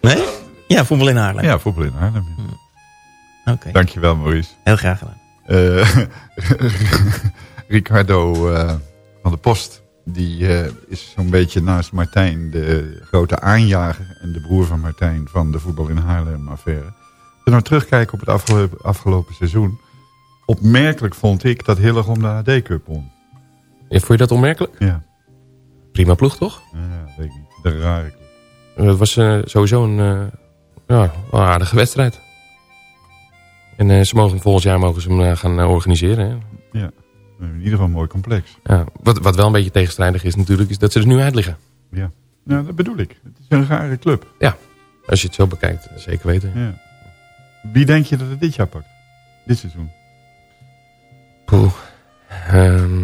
Nee? Ja, voetbal in Haarlem. Ja, voetbal in Haarlem. ja. Hmm. Oké. Dankjewel, Maurice. Heel graag gedaan. Eh, Ricardo eh, van de Post, die eh, is zo'n beetje naast Martijn de grote aanjager en de broer van Martijn van de voetbal in Haarlem affaire. Als we nou terugkijken op het afgelopen, afgelopen seizoen, opmerkelijk vond ik dat Hillegom de AD Cup won. Ja, vond je dat onmerkelijk? Ja. Prima ploeg, toch? Ja, weet ik niet. De rare club. Het was eh, sowieso een eh, ja, een aardige wedstrijd. En eh, ze mogen volgend jaar mogen ze hem eh, gaan eh, organiseren. Hè? Ja, in ieder geval een mooi complex. Ja, wat, wat wel een beetje tegenstrijdig is natuurlijk, is dat ze er nu uit liggen. Ja, nou, dat bedoel ik. Het is een rare club. Ja, als je het zo bekijkt, zeker weten. Ja. Wie denk je dat het dit jaar pakt? Dit seizoen? Poeh. Ehm,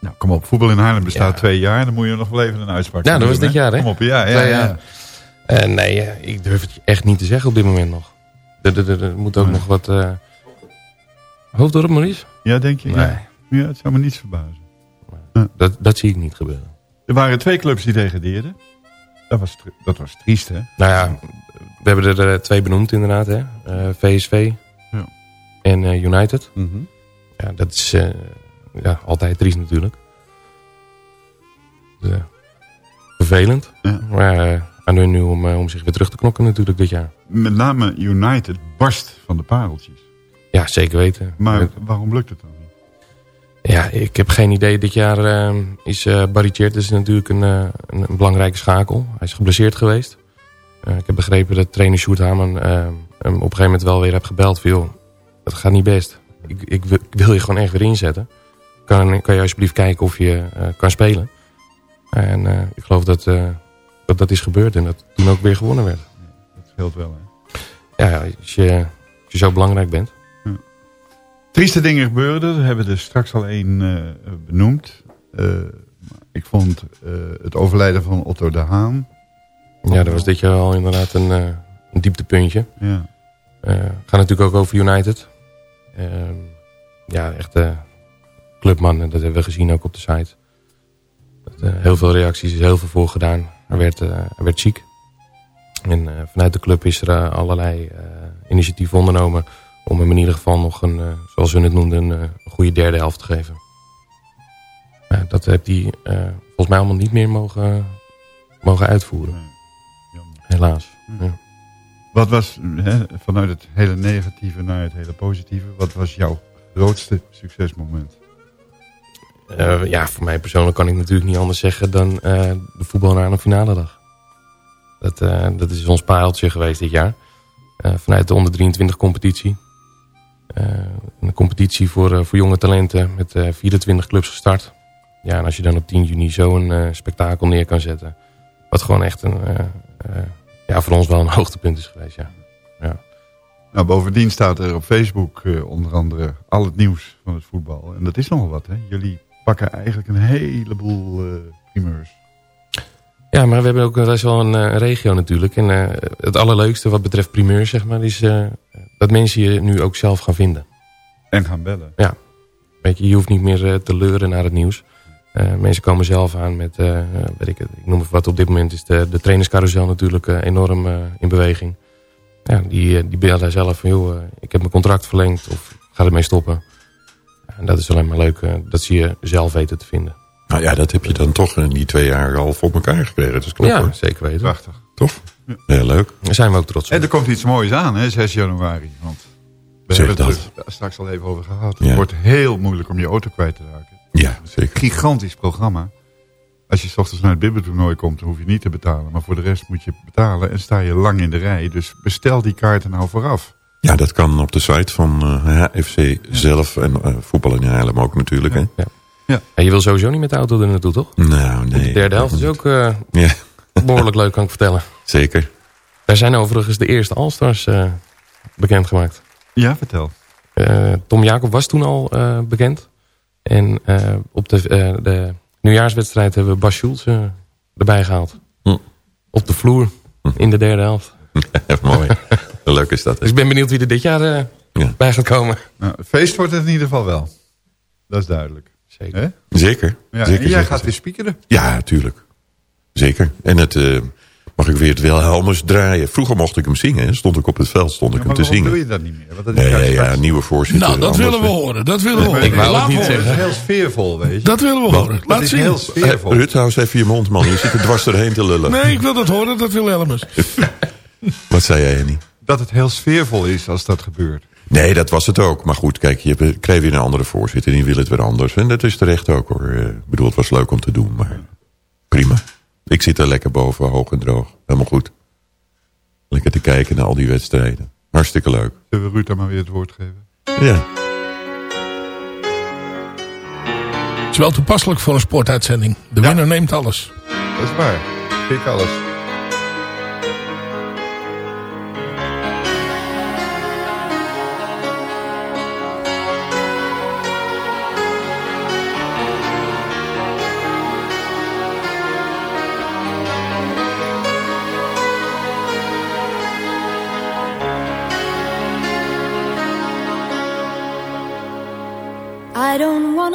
Nou, kom op. Voetbal in Haarlem bestaat Ja. twee jaar. Dan moet je nog wel even een uitspraak ja, van dat was dit jaar, hè? Kom op, ja. ja, ja. Eh, nee, eh, ik durf het echt niet te zeggen op dit moment nog. Er, er, er- er moet ook Nee. nog wat... eh Hoofddorp, Maurice? Ja, denk je? Nee. Ja. Ja, het zou me niets verbazen. Dat, dat zie ik niet gebeuren. Er waren twee clubs die degradeerden. Dat was, dat was triest, hè? Nou ja, we hebben er eh, twee benoemd inderdaad. Hè? Eh, VSV Ja. en eh, United. Mhm. Ja, dat is eh, ja, altijd triest natuurlijk. Dus, eh, vervelend. Ja. Maar eh, aan hun nu om, eh, om zich weer terug te knokken natuurlijk dit jaar. Met name United barst van de pareltjes. Ja, zeker weten. Maar Eh, waarom lukt het dan? Ja, ik heb geen idee. Dit jaar eh, is Barry Chertes natuurlijk een, eh, een, een belangrijke schakel. Hij is geblesseerd geweest. Eh, ik heb begrepen dat trainer Sjoerd Haman eh, hem op een gegeven moment wel weer heeft gebeld. Joh, dat gaat niet best. Ik, ik, wil- ik wil je gewoon echt weer inzetten. Kan, kan je alsjeblieft kijken of je kan spelen? En ik geloof dat, dat dat is gebeurd en dat toen ook weer gewonnen werd. Dat scheelt wel, hè? Ja, als je, als je zo belangrijk bent. Trieste dingen gebeuren er. We hebben er straks al één eh, benoemd. Eh, ik vond eh, het overlijden van Otto de Haan Ja, dat was dit jaar al inderdaad een, een dieptepuntje. Ja. Gaat natuurlijk ook over United. Ehm, ja, echt clubman. Dat hebben we gezien ook op de site. Dat, heel veel reacties, is heel veel voor gedaan. Hij werd, hij werd ziek. En vanuit de club is er allerlei initiatieven ondernomen... om hem in ieder geval nog een, eh, zoals we het noemden, een, eh, een goede derde helft te geven. Ja, dat heeft hij eh, volgens mij allemaal niet meer mogen, mogen uitvoeren. Helaas. Ja. Wat was, hè, vanuit het hele negatieve naar het hele positieve, wat was jouw grootste succesmoment? Ja, voor mij persoonlijk kan ik natuurlijk niet anders zeggen dan de voetbal naar een finale dag. Dat, dat is ons paaltje geweest dit jaar. Vanuit de onder 23 competitie. Eh, een competitie voor, eh, voor jonge talenten met eh, 24 clubs gestart. Ja, en als je dan op 10 juni zo een eh, spektakel neer kan zetten. Wat gewoon echt een, eh, eh, ja, voor ons wel een hoogtepunt is geweest, ja. ja. Nou, bovendien staat er op Facebook eh, onder andere al het nieuws van het voetbal. En dat is nogal wat, hè? Jullie pakken eigenlijk een heleboel eh, primeurs. Ja, maar we hebben ook best wel een eh, regio natuurlijk. En eh, het allerleukste wat betreft primeur, zeg maar, is eh, dat mensen je nu ook zelf gaan vinden. En gaan bellen. Ja. Weet je, je hoeft niet meer eh, te leuren naar het nieuws. Eh, mensen komen zelf aan met, eh, weet ik, het, ik noem even wat op dit moment is de, de trainerscarousel natuurlijk enorm eh, in beweging. Ja, die, die bellen zelf van, joh, ik heb mijn contract verlengd of ga ermee stoppen. En dat is alleen maar leuk dat ze je zelf weten te vinden. Nou ja, dat heb je dan toch in die twee jaar al voor elkaar gekregen. Dat is knap Ja, hoor. zeker weten. Prachtig. Toch? Heel leuk. Daar zijn we ook trots op. En er komt iets moois aan, hè, 6 januari. Want we Zeg hebben het dat. er straks al even over gehad. Ja. Het wordt heel moeilijk om je auto kwijt te raken. Ja, zeker. Gigantisch programma. Als je s ochtends naar het bibbertoernooi komt, dan hoef je niet te betalen. Maar voor de rest moet je betalen en sta je lang in de rij. Dus bestel die kaarten nou vooraf. Ja, dat kan op de site van eh, HFC zelf en eh, voetbal in Haarlem ook natuurlijk. Hè? Ja. Ja, je wil sowieso niet met de auto er naartoe, toch? Nou, nee. De derde helft is ook eh, Ja, behoorlijk leuk, kan ik vertellen. zeker. Daar zijn overigens de eerste All-Stars eh, bekendgemaakt. Ja, vertel. Eh, Tom Jacob was toen al eh, bekend. En eh, op de, eh, de nieuwjaarswedstrijd hebben we Bas Schulz eh, erbij gehaald. Hm. Op de vloer, in de derde helft. Mooi. Leuk is dat. hè? Dus ik ben benieuwd wie er dit jaar eh, Ja. bij gaat komen. Nou, feest wordt het in ieder geval wel. Dat is duidelijk. Zeker. Zeker. Ja, zeker en jij zeker, gaat weer zeker. spiekeren. Ja, tuurlijk. Zeker. En het... eh, Mag ik weer het Wilhelmus draaien? Vroeger mocht ik hem zingen. Stond ik op het veld, stond ik Ja, hem maar te waarom zingen. doe je dat niet meer? Want dat is Nee, ja, nieuwe voorzitter. Nou, dat anders willen we horen. Dat willen we horen. Ik wou het Laat niet horen. Het is zeggen. heel sfeervol, weet je. Dat willen we horen. Dat Laat is zien. heel Eh, sfeervol. Ruud, hou eens even je mond, man. Je zit er dwars doorheen te lullen. Nee, ik wil dat horen. Dat wil Helmers. Wat zei jij, Henny? Dat het heel sfeervol is als dat gebeurt. Nee, dat was het ook. Maar goed, kijk, je kreeg weer een andere voorzitter. Die wil het weer anders. En dat is terecht ook, hoor. Eh, Ik bedoel, het was leuk om te doen, maar prima. Ik zit er lekker boven, hoog en droog. Helemaal goed. Lekker te kijken naar al die wedstrijden. Hartstikke leuk. Zullen we Ruud dan maar weer het woord geven? Ja. Het is wel toepasselijk voor een sportuitzending. De winnaar neemt alles. Dat is waar. Ik alles.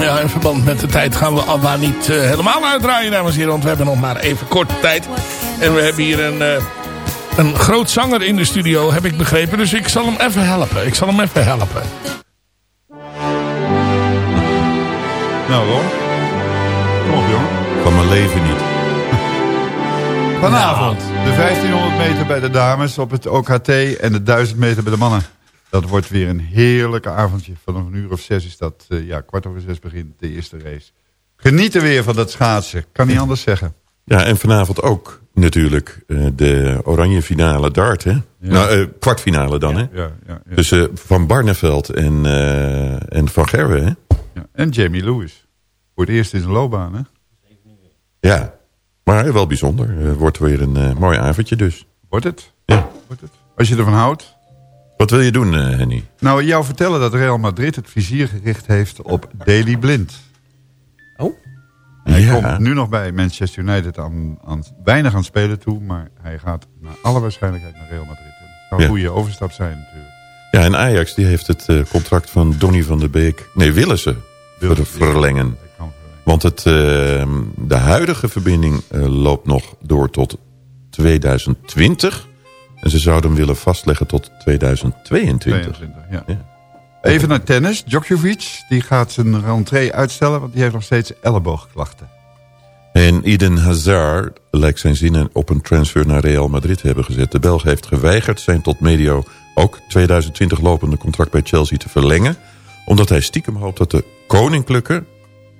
Ja, in verband met de tijd gaan we Abba niet eh, helemaal uitdraaien, dames en heren. Want we hebben nog maar even korte tijd. En we hebben hier een, eh, een groot zanger in de studio, heb ik begrepen. Dus ik zal hem even helpen. Ik zal hem even helpen. Nou Ron, kom op jongen. Van mijn leven niet. Vanavond de 1500 meter bij de dames op het OKT en de 1000 meter bij de mannen. Dat wordt weer een heerlijke avondje. Vanaf een uur of zes is dat, eh, ja, kwart over zes begint de eerste race. Genieten weer van dat schaatsen. Kan niet anders zeggen. Ja, en vanavond ook natuurlijk eh, de oranje finale dart, hè? Nou, eh, kwartfinale dan, hè? Ja, ja, ja. Tussen Van Barneveld en, eh, en Van Gerwen, hè? Ja. En Jamie Lewis. Voor het eerst in zijn loopbaan, hè? Ja, maar wel bijzonder. Eh, wordt weer een eh, mooi avondje dus. Wordt het? Ja. Wordt het? Als je ervan houdt. Wat wil je doen, eh, Henny? Nou, jou vertellen dat Real Madrid het vizier gericht heeft op Daley Blind. Oh? Hij Ja. komt nu nog bij Manchester United aan, aan, weinig aan het spelen toe. Maar hij gaat naar alle waarschijnlijkheid naar Real Madrid. En dat zou een Ja. goede overstap zijn natuurlijk. Ja, en Ajax die heeft het eh, contract van Donny van der Beek... Nee, willen ze Willen ver- ze, verlengen. Want het, eh, de huidige verbinding eh, loopt nog door tot 2020. En ze zouden hem willen vastleggen tot 2022. 22, ja. Even naar tennis. Djokovic die gaat zijn rentree uitstellen, want die heeft nog steeds elleboogklachten. En Eden Hazard lijkt zijn zinnen op een transfer naar Real Madrid te hebben gezet. De Belg heeft geweigerd zijn tot medio ook 2020 lopende contract bij Chelsea te verlengen. Omdat hij stiekem hoopt dat de koninklijke,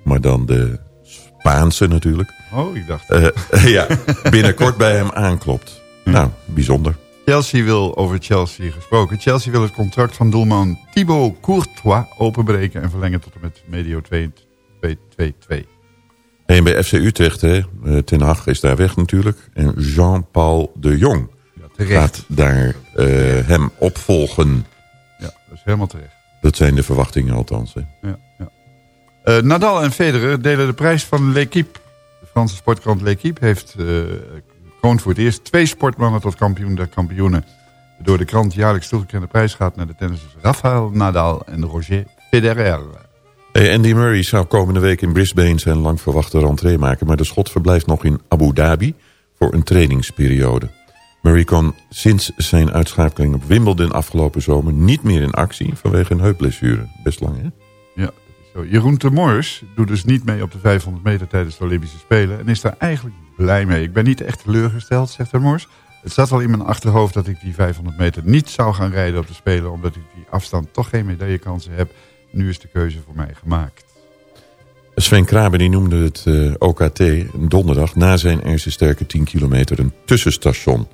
maar dan de Spaanse natuurlijk... Oh, ik dacht... eh, ja, binnenkort bij hem aanklopt. Nou, bijzonder. Chelsea wil over Chelsea gesproken. Chelsea wil het contract van doelman Thibaut Courtois openbreken en verlengen tot en met medio 2-2. En bij FC Utrecht, hè, eh, Ten Hag is daar weg natuurlijk. En Jean-Paul de Jong gaat daar eh, hem opvolgen. Ja, dat is helemaal terecht. Dat zijn de verwachtingen althans. Hè. Ja, ja. Eh, Nadal en Federer delen de prijs van L'Equipe. De Franse sportkrant L'Equipe heeft eh kroont voor het eerst twee sportmannen tot kampioen der kampioenen. De door de krant jaarlijks toegekende prijs gaat naar de tennissers Rafael Nadal en Roger Federer. Hey, Andy Murray zou komende week in Brisbane zijn lang verwachte rentree maken... maar de schot verblijft nog in Abu Dhabi voor een trainingsperiode. Murray kon sinds zijn uitschakeling op Wimbledon afgelopen zomer... niet meer in actie vanwege een heupblessure. Best lang, hè? Ja, zo. Jeroen de Mors doet dus niet mee op de 500 meter tijdens de Olympische Spelen... en is daar eigenlijk blij mee. Ik ben niet echt teleurgesteld, zegt de Mors. Het zat al in mijn achterhoofd dat ik die 500 meter niet zou gaan rijden op de Spelen... omdat ik die afstand toch geen medaillekansen heb. Nu is de keuze voor mij gemaakt. Sven Kramer die noemde het eh, OKT donderdag na zijn eerste sterke 10 kilometer een tussenstation.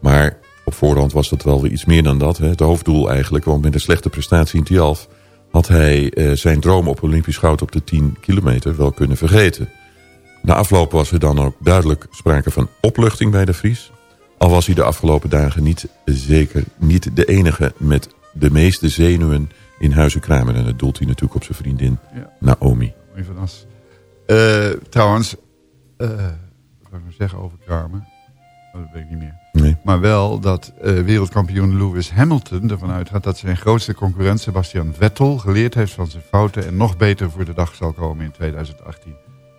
Maar op voorhand was dat wel weer iets meer dan dat. Hè? Het hoofddoel eigenlijk, want met een slechte prestatie in Tialf... had hij eh, zijn droom op Olympisch goud op de 10 kilometer wel kunnen vergeten. Na afloop was er dan ook duidelijk sprake van opluchting bij de Vries. Al was hij de afgelopen dagen niet zeker niet de enige met de meeste zenuwen in Huizen Kramer. En dat doelt hij natuurlijk op zijn vriendin Ja. Naomi. Even als. Eh, trouwens, eh, wat zou ik nou zeggen over Kramer? Oh, dat weet ik niet meer. Nee. Maar wel dat eh, wereldkampioen Lewis Hamilton ervan uitgaat dat zijn grootste concurrent Sebastian Vettel geleerd heeft van zijn fouten en nog beter voor de dag zal komen in 2018.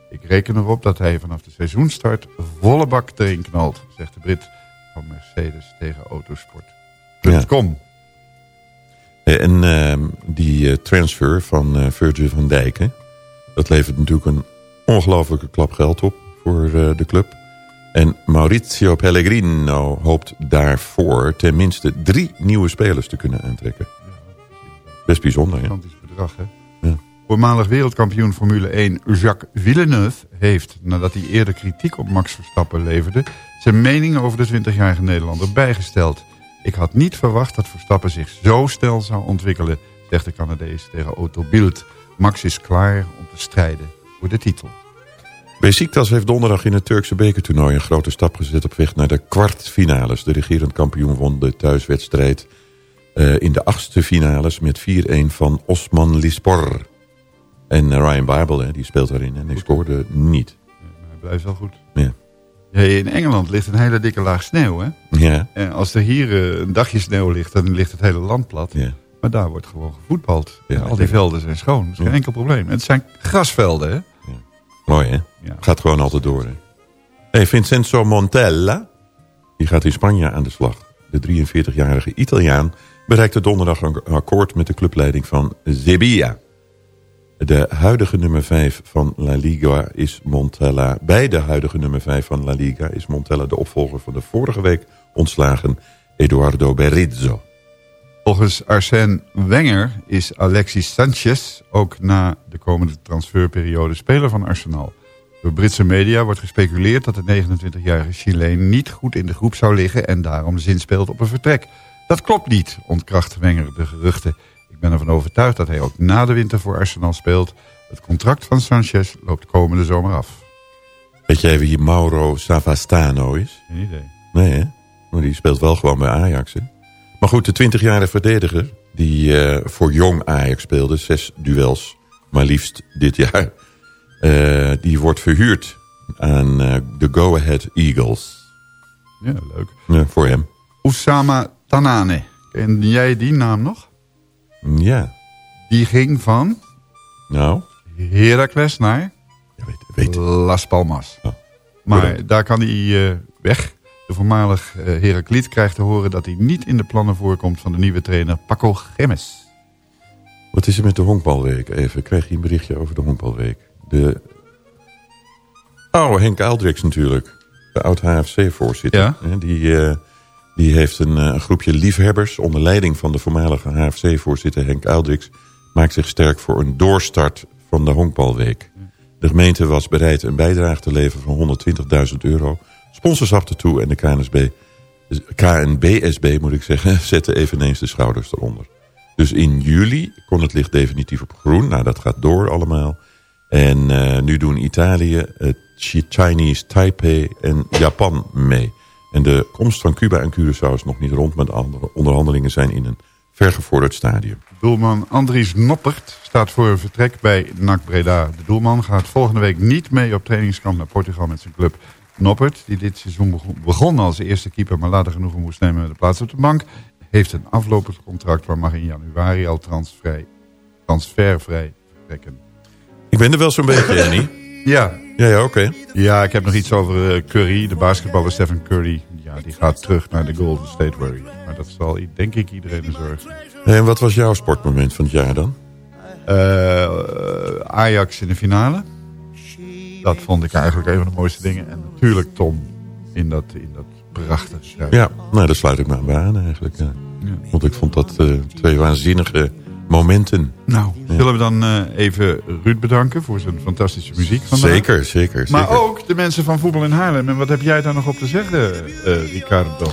Ik reken erop dat hij vanaf de seizoenstart volle bak erin knalt, zegt de Brit van Mercedes tegen Autosport. Ja. En ehm, die eh, transfer van eh, Virgil van Dijk... hè, dat levert natuurlijk een ongelofelijke klap geld op voor de club. En Maurizio Pellegrino hoopt daarvoor tenminste drie nieuwe spelers te kunnen aantrekken. Best bijzonder, hè? gigantisch bedrag, hè? Voormalig wereldkampioen Formule 1 Jacques Villeneuve heeft, nadat hij eerder kritiek op Max Verstappen leverde, zijn mening over de 20-jarige Nederlander bijgesteld. Ik had niet verwacht dat Verstappen zich zo snel zou ontwikkelen, zegt de Canadees tegen Auto Bild. Max is klaar om te strijden voor de titel. Besiktas heeft donderdag in het Turkse bekertoernooi een grote stap gezet op weg naar de kwartfinales. De regerend kampioen won de thuiswedstrijd eh, in de achtste finales met 4-1 van Osman Lispor. En eh, Ryan Babel, hè, die speelt daarin en die scoorde niet. Hij blijft wel goed. Ja. Hey, in Engeland ligt een hele dikke laag sneeuw. Hè? Ja. En als er hier eh, een dagje sneeuw ligt, dan ligt het hele land plat. Ja. Maar daar wordt gewoon gevoetbald. Ja, En al die velden zijn schoon. Dat is geen Ja. enkel probleem. En het zijn grasvelden, hè? Mooi hè? Gaat gewoon altijd door. Hè? Hey, Vincenzo Montella, die gaat in Spanje aan de slag. De 43-jarige Italiaan bereikte donderdag een akkoord met de clubleiding van Sevilla. De huidige nummer 5 van La Liga is Montella. Bij de huidige nummer 5 van La Liga is Montella de opvolger van de vorige week ontslagen Eduardo Berizzo. Volgens Arsène Wenger is Alexis Sanchez ook na de komende transferperiode speler van Arsenal. Door Britse media wordt gespeculeerd dat de 29-jarige Chileen niet goed in de groep zou liggen en daarom zin speelt op een vertrek. Dat klopt niet, ontkracht Wenger de geruchten. Ik ben ervan overtuigd dat hij ook na de winter voor Arsenal speelt. Het contract van Sanchez loopt komende zomer af. Weet jij wie Mauro Savastano is? Geen idee. Nee, hè? Maar die speelt wel gewoon bij Ajax, hè? Maar goed, de 20-jarige verdediger... die eh, voor jong Ajax speelde, zes duels, maar liefst dit jaar... eh, die wordt verhuurd aan eh, de Go Ahead Eagles. Ja, leuk. Ja, voor hem. Oussama Tanane. Ken jij die naam nog? Ja. Die ging van Nou? Heracles naar Las Palmas. Maar daar kan hij weg. De voormalig eh Herakliet krijgt te horen dat hij niet in de plannen voorkomt van de nieuwe trainer Paco Gemes. Wat is er met de honkbalweek? Even, ik kreeg hier een berichtje over de honkbalweek. De... Oh, Henk Aldrix natuurlijk. De oud-HFC-voorzitter. Ja. Die, eh, die heeft een eh, groepje liefhebbers... onder leiding van de voormalige HFC-voorzitter Henk Aldrix... maakt zich sterk voor een doorstart van de honkbalweek. De gemeente was bereid een bijdrage te leveren van 120.000 euro. Sponsors er toe en de KNBSB moet ik zeggen... zette eveneens de schouders eronder. Dus in juli kon het licht definitief op groen. Nou, dat gaat door allemaal. En eh, nu doen Italië, Chinese Taipei en Japan mee. En de komst van Cuba en Curaçao is nog niet rond... maar de andere onderhandelingen zijn in een vergevorderd stadium. Doelman Andries Noppert staat voor vertrek bij NAC Breda. De doelman gaat volgende week niet mee op trainingskamp naar Portugal met zijn club. Noppert, die dit seizoen begon, als eerste keeper... maar later genoegen moest nemen met de plaats op de bank... heeft een aflopend contract waar mag in januari al transvrij, transfervrij vertrekken. Ik ben er wel zo'n beetje, Annie. Ja. Ja, ja, oké. Ja, ik heb nog iets over eh, Curry, de basketballer Stephen Curry. Ja, die gaat terug naar de Golden State Warriors. Maar dat zal denk ik iedereen een zorg. En wat was jouw sportmoment van het jaar dan? Eh, Ajax in de finale. Dat vond ik eigenlijk een van de mooiste dingen. En natuurlijk Tom in dat, in dat prachtige strijd. Ja, nou, daar sluit ik me bij aan eigenlijk. Ja. Want ik vond dat eh, twee waanzinnige momenten. Nou, Ja. zullen we dan eh, even Ruud bedanken voor zijn fantastische muziek vandaag? Zeker, zeker. Maar zeker. ook de mensen van Voetbal in Haarlem. En wat heb jij daar nog op te zeggen, eh, Ricardo?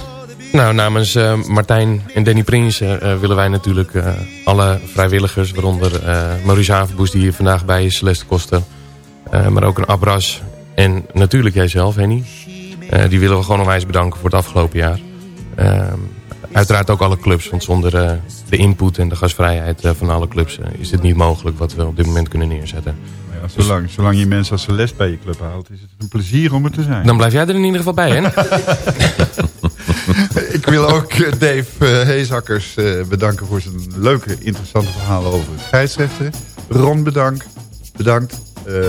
Nou, namens eh, Martijn en Danny Prins eh, eh, willen wij natuurlijk eh, alle vrijwilligers... waaronder eh Maurice Havenboes die hier vandaag bij is, Celeste Koster... eh, maar ook een Abras en natuurlijk jijzelf, Henny. Eh, die willen we gewoon onwijs bedanken voor het afgelopen jaar. Ehm, uiteraard ook alle clubs, want zonder eh, de input en de gastvrijheid eh, van alle clubs... eh, is het niet mogelijk wat we op dit moment kunnen neerzetten. Ja, zolang, zolang je mensen als Celeste bij je club haalt, is het een plezier om er te zijn. Dan blijf jij er in ieder geval bij, hè? Ik wil ook eh, Dave eh, Heesakkers eh, bedanken voor zijn leuke, interessante verhalen over het scheidsrechteren. Ron bedankt. Bedankt. Eh,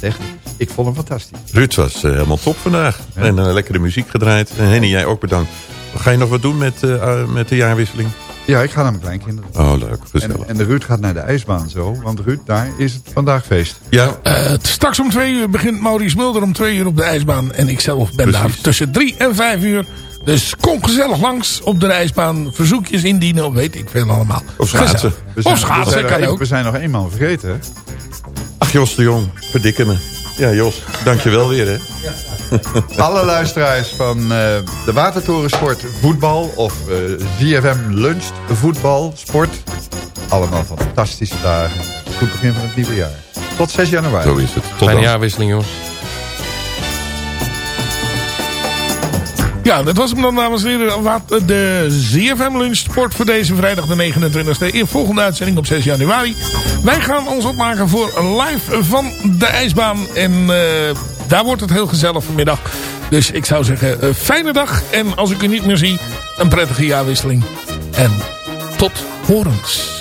echt, ik vond hem fantastisch. Ruud was eh, helemaal top vandaag. En eh, lekkere muziek gedraaid. En Henny, jij ook bedankt. Ga je nog wat doen met, eh, met de jaarwisseling? Ja, ik ga naar mijn kleinkinderen. Oh, leuk. Gezellig. En, en de Ruud gaat naar de ijsbaan zo, want Ruud, daar is het vandaag feest. Ja. Eh, straks om twee uur begint Maurice Mulder om twee uur op de ijsbaan. En ik zelf ben daar tussen drie en vijf uur. Dus kom gezellig langs op de ijsbaan. Verzoekjes indienen, of weet ik veel allemaal. Of schaatsen. We zijn, Of we schaatsen, zijn nog kan één- ook. We zijn nog eenmaal vergeten, hè? Ach, Jos de Jong. Verdikken me. Ja, Jos. Dankjewel weer, hè. Alle luisteraars van eh, de Watertorensport voetbal of eh ZFM Lunch voetbal, sport. Allemaal fantastische dagen. Goed begin van het nieuwe jaar. Tot 6 januari. Zo is het. Tot Fijne dan. jaarwisseling, jongens. Ja, dat was hem dan, dames en heren. Wat de ZFM Lunch Sport voor deze vrijdag de 29e. In volgende uitzending op 6 januari. Wij gaan ons opmaken voor live van de ijsbaan. En eh, daar wordt het heel gezellig vanmiddag. Dus ik zou zeggen, eh, fijne dag. En als ik u niet meer zie, een prettige jaarwisseling. En tot horens.